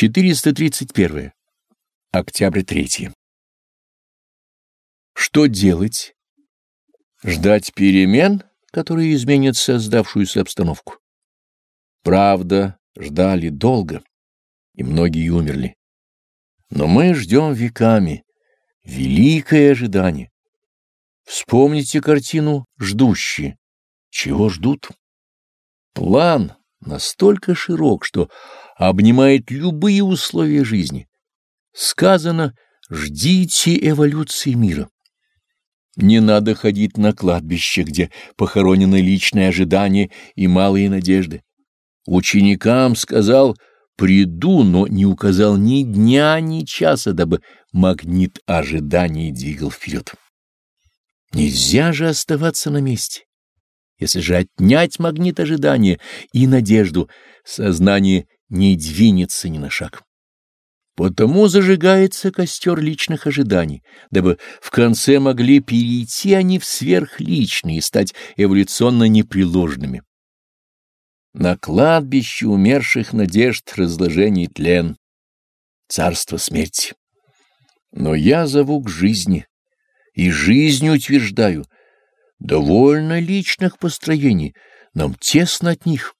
431. Октябрь 3. Что делать? Ждать перемен, которые изменят создавшуюся обстановку. Правда, ждали долго, и многие умерли. Но мы ждем веками. Великое ожидание. Вспомните картину «Ждущие». Чего ждут? План настолько широк, что обнимает любые условия жизни. Сказано «ждите эволюции мира». Не надо ходить на кладбище, где похоронены личные ожидания и малые надежды. Ученикам сказал «приду», но не указал ни дня, ни часа, дабы магнит ожиданий двигал вперед. Нельзя же оставаться на месте. Если же отнять магнит ожидания и надежду, сознание не двинется ни на шаг. Потому зажигается костер личных ожиданий, дабы в конце могли перейти они в сверхличные и стать эволюционно непреложными. На кладбище умерших надежд разложений тлен, царство смерти. Но я зову к жизни, и жизнь утверждаю. Довольно личных построений, нам тесно от них.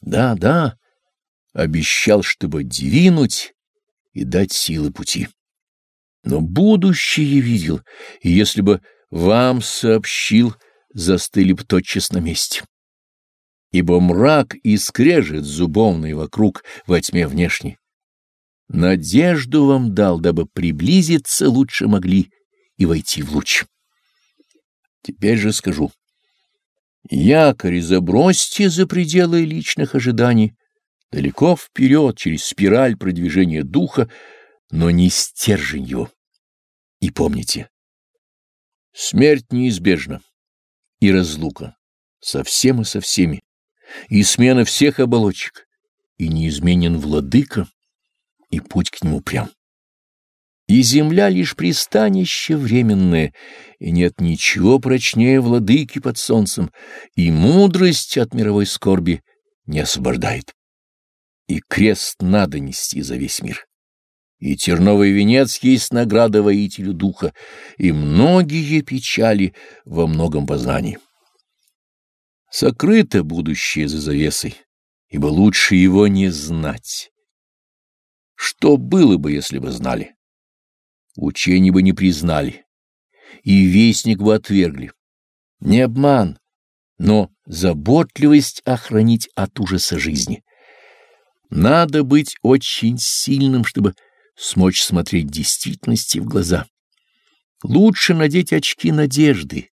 Да, да, обещал, чтобы двинуть и дать силы пути. Но будущее видел, и если бы вам сообщил, застыли б тотчас на месте. Ибо мрак и скрежет зубовный вокруг во тьме внешней. Надежду вам дал, дабы приблизиться лучше могли и войти в луч. Теперь же скажу. Якорь забросьте за пределы личных ожиданий, далеко вперед через спираль продвижения духа, но не стержень его. И помните, смерть неизбежна, и разлука со всем и со всеми, и смена всех оболочек, и неизменен владыка, и путь к нему прям. И земля лишь пристанище временное, и нет ничего прочнее владыки под солнцем, и мудрость от мировой скорби не освобождает и крест надо нести за весь мир. И терновый венец есть награда воителю духа, и многие печали во многом познании. Сокрыто будущее за завесой, ибо лучше его не знать. Что было бы, если бы знали? Учение бы не признали, и вестник бы отвергли. Не обман, но заботливость охранить от ужаса жизни — надо быть очень сильным, чтобы смочь смотреть действительности в глаза. Лучше надеть очки надежды,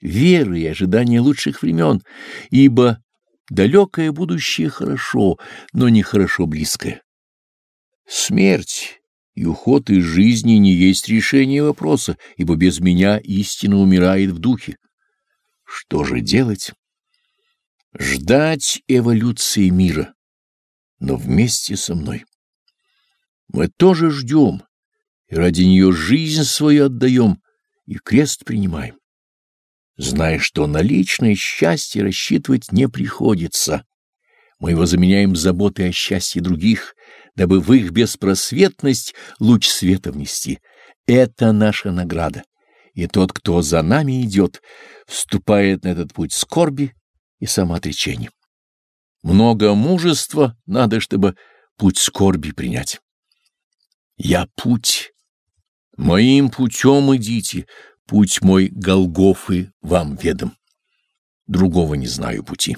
веры и ожидания лучших времен, ибо далекое будущее хорошо, но не хорошо близкое. Смерть и уход из жизни не есть решение вопроса, ибо без меня истина умирает в духе. Что же делать? Ждать эволюции мира но вместе со мной. Мы тоже ждем, и ради нее жизнь свою отдаем, и крест принимаем. Зная, что на личное счастье рассчитывать не приходится, мы его заменяем заботой о счастье других, дабы в их беспросветность луч света внести. Это наша награда, и тот, кто за нами идет, вступает на этот путь скорби и самоотречения. Много мужества надо, чтобы путь скорби принять. Я путь. Моим путем идите, путь мой Голгофы вам ведом. Другого не знаю пути.